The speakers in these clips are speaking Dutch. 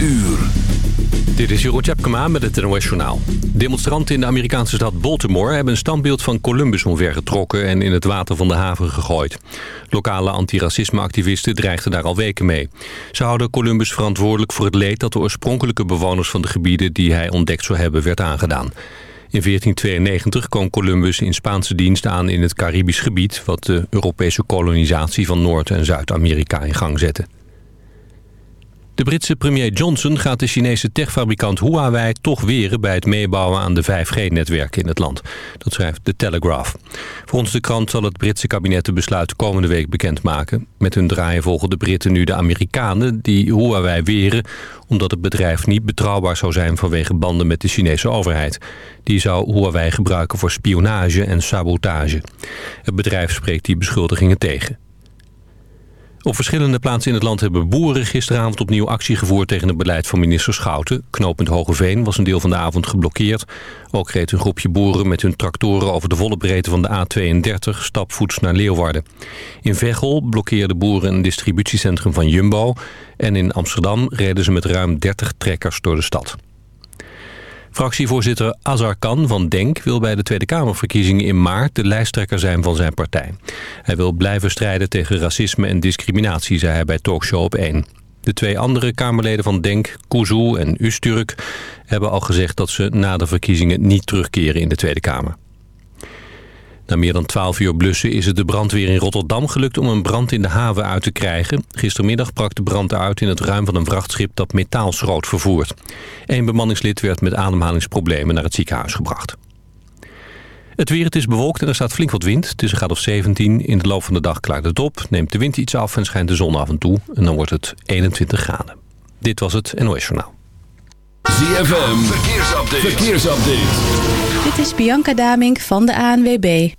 uur. Dit is Jeroen Tjepkema met het NOS. Demonstranten in de Amerikaanse stad Baltimore... hebben een standbeeld van Columbus omvergetrokken... en in het water van de haven gegooid. Lokale antiracismeactivisten dreigden daar al weken mee. Ze houden Columbus verantwoordelijk voor het leed... dat de oorspronkelijke bewoners van de gebieden... die hij ontdekt zou hebben, werd aangedaan. In 1492 kwam Columbus in Spaanse dienst aan in het Caribisch gebied... wat de Europese kolonisatie van Noord- en Zuid-Amerika in gang zette. De Britse premier Johnson gaat de Chinese techfabrikant Huawei toch weren bij het meebouwen aan de 5G-netwerken in het land. Dat schrijft The Telegraph. Volgens de krant zal het Britse kabinet de besluit komende week bekendmaken. Met hun draaien volgen de Britten nu de Amerikanen die Huawei weren... omdat het bedrijf niet betrouwbaar zou zijn vanwege banden met de Chinese overheid. Die zou Huawei gebruiken voor spionage en sabotage. Het bedrijf spreekt die beschuldigingen tegen. Op verschillende plaatsen in het land hebben boeren gisteravond opnieuw actie gevoerd tegen het beleid van minister Schouten. Knooppunt Hogeveen was een deel van de avond geblokkeerd. Ook reed een groepje boeren met hun tractoren over de volle breedte van de A32 stapvoets naar Leeuwarden. In Veghel blokkeerden boeren een distributiecentrum van Jumbo. En in Amsterdam reden ze met ruim 30 trekkers door de stad. Fractievoorzitter Azar Kan van DENK wil bij de Tweede Kamerverkiezingen in maart de lijsttrekker zijn van zijn partij. Hij wil blijven strijden tegen racisme en discriminatie, zei hij bij Talkshow op 1. De twee andere Kamerleden van DENK, Kuzu en Usturk, hebben al gezegd dat ze na de verkiezingen niet terugkeren in de Tweede Kamer. Na meer dan 12 uur blussen is het de brandweer in Rotterdam gelukt om een brand in de haven uit te krijgen. Gistermiddag brak de brand uit in het ruim van een vrachtschip dat metaalschroot vervoert. Eén bemanningslid werd met ademhalingsproblemen naar het ziekenhuis gebracht. Het weer, het is bewolkt en er staat flink wat wind. Het is een graad of 17. In de loop van de dag klaart het op, neemt de wind iets af en schijnt de zon af en toe. En dan wordt het 21 graden. Dit was het NOS Journaal. ZFM, verkeersupdate. verkeersupdate. Dit is Bianca Damink van de ANWB.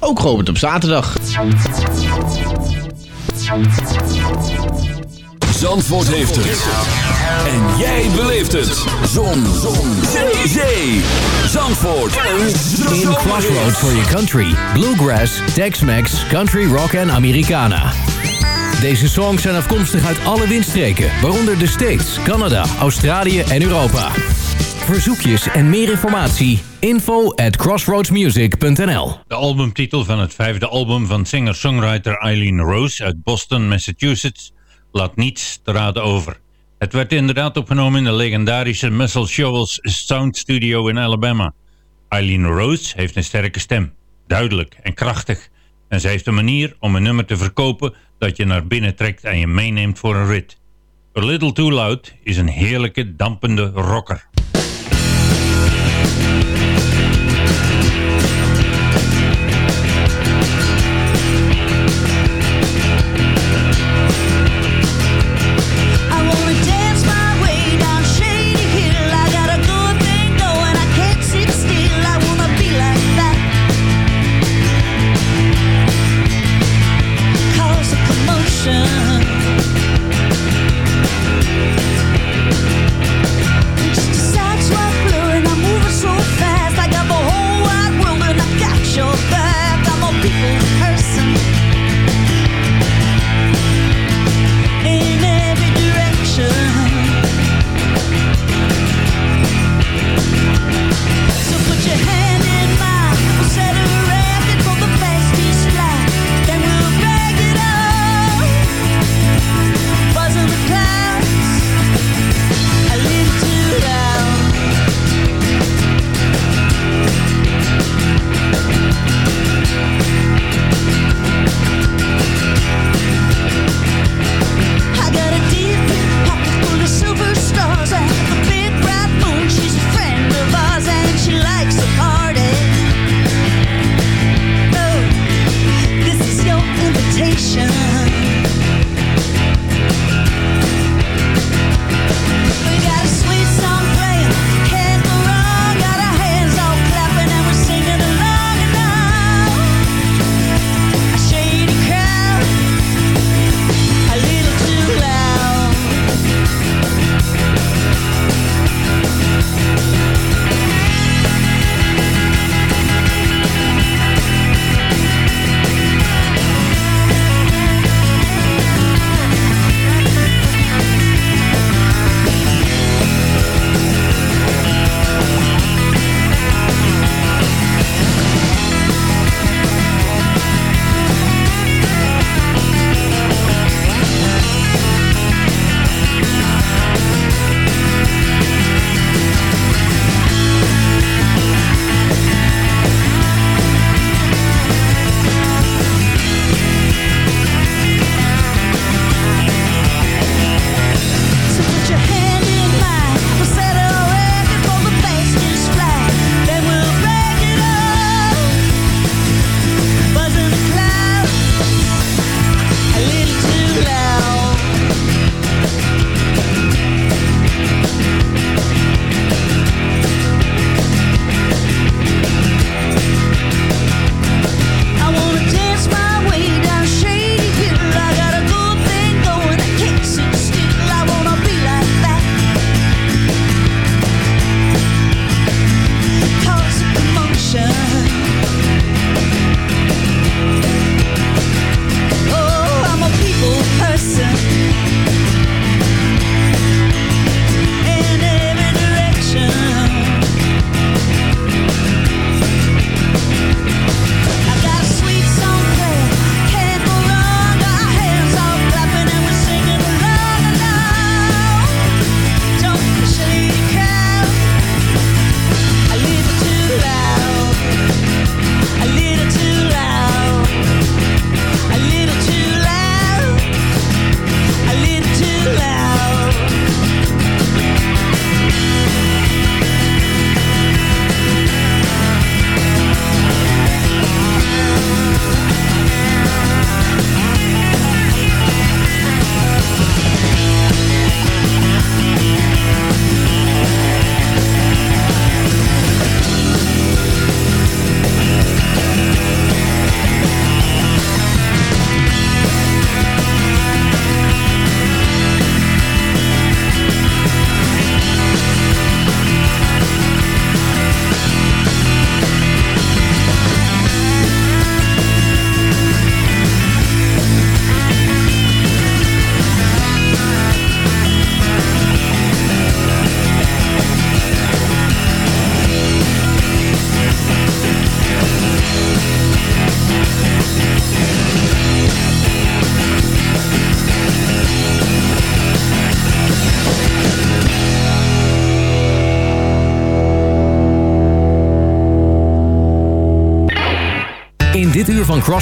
ook geopend op zaterdag. Zandvoort heeft het. En jij beleeft het. Zon. Zon. Zee. Zee. Zandvoort. Een In Crossroads for your country. Bluegrass, Tex-Mex, Country Rock en Americana. Deze songs zijn afkomstig uit alle windstreken, waaronder de States, Canada, Australië en Europa. Verzoekjes en meer informatie, info at crossroadsmusic.nl De albumtitel van het vijfde album van singer-songwriter Eileen Rose uit Boston, Massachusetts, laat niets te raden over. Het werd inderdaad opgenomen in de legendarische Muscle Shoals Sound Studio in Alabama. Eileen Rose heeft een sterke stem, duidelijk en krachtig. En ze heeft een manier om een nummer te verkopen dat je naar binnen trekt en je meeneemt voor een rit. A Little Too Loud is een heerlijke, dampende rocker.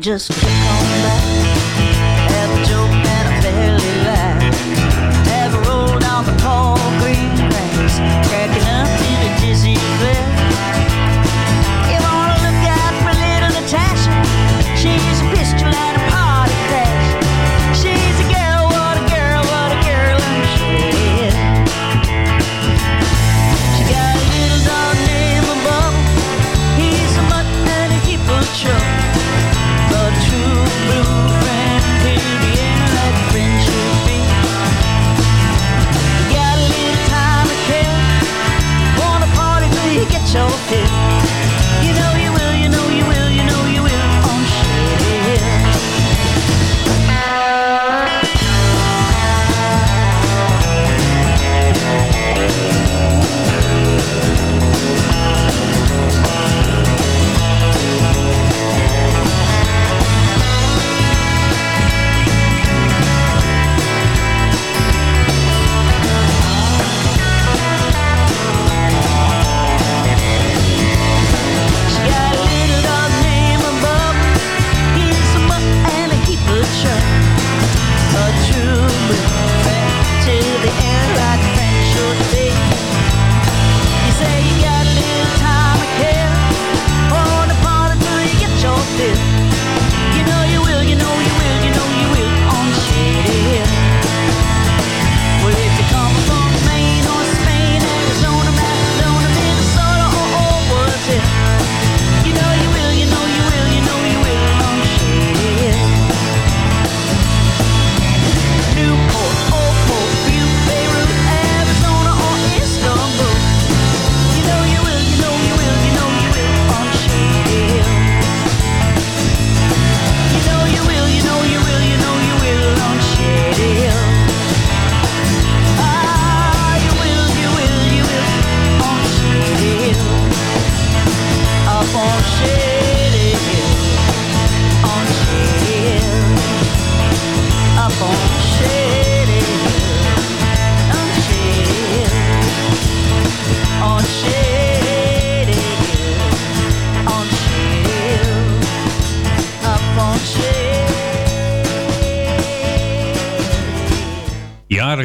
just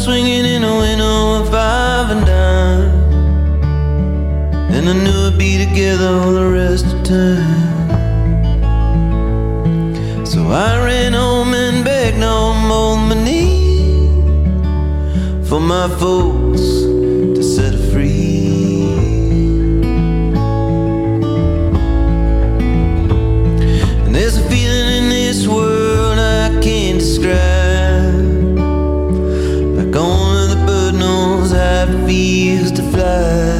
Swinging in a window of five and dime. And I knew I'd be together all the rest of time. So I ran home and begged on both my knees for my folks enemies to flood.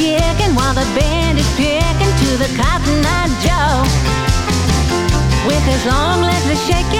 kicking while the band is picking to the Cotton Eye Joe. With his long legs a shaking,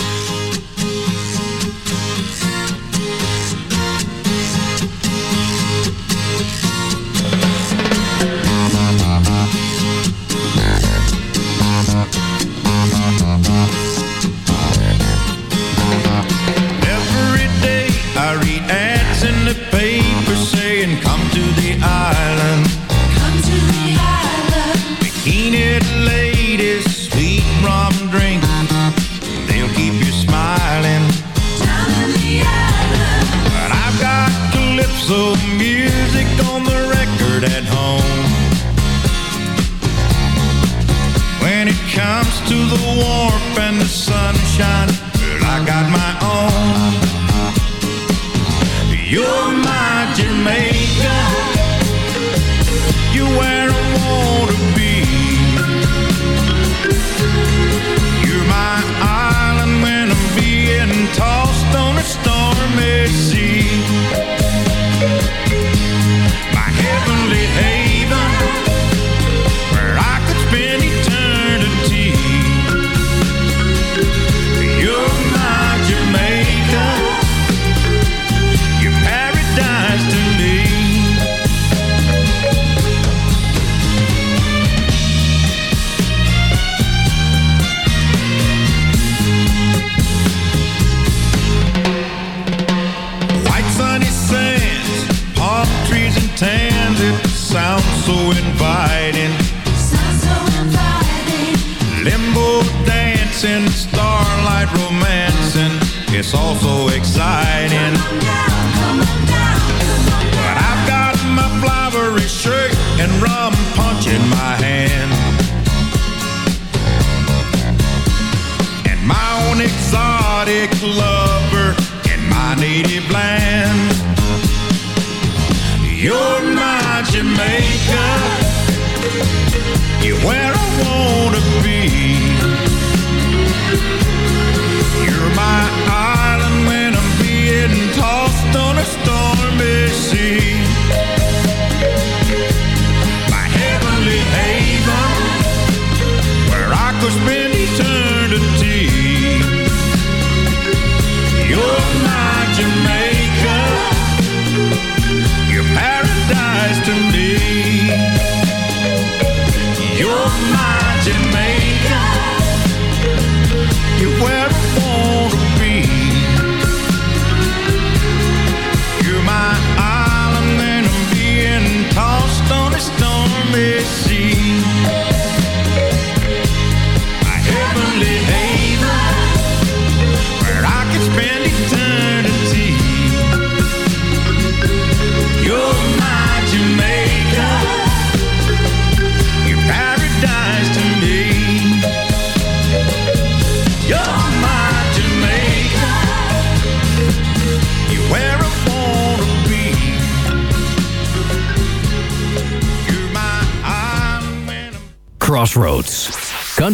I read ads in the paper saying, Come to the island. Come to the island. Bikini ladies, sweet rum drink. They'll keep you smiling. Down in the island. But I've got calypso music on the record at home. When it comes to the warmth and the sunshine, it's all so exciting. But I've got my flowery shirt and rum punch in my hand. And my own exotic lover in my native land. You're my Jamaica. You're where I wanna be. Tossed on a stormy sea. My heavenly haven where I could spend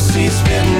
Sunflower seeds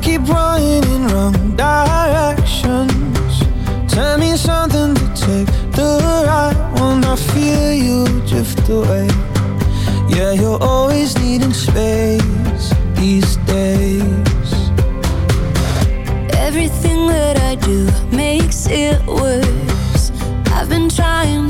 keep running in wrong directions. Tell me something to take the right one. I feel you drift away. Yeah, you're always needing space these days. Everything that I do makes it worse. I've been trying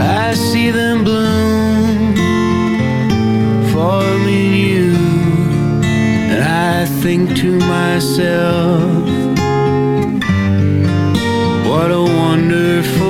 I see them bloom forming you. And I think to myself what a wonderful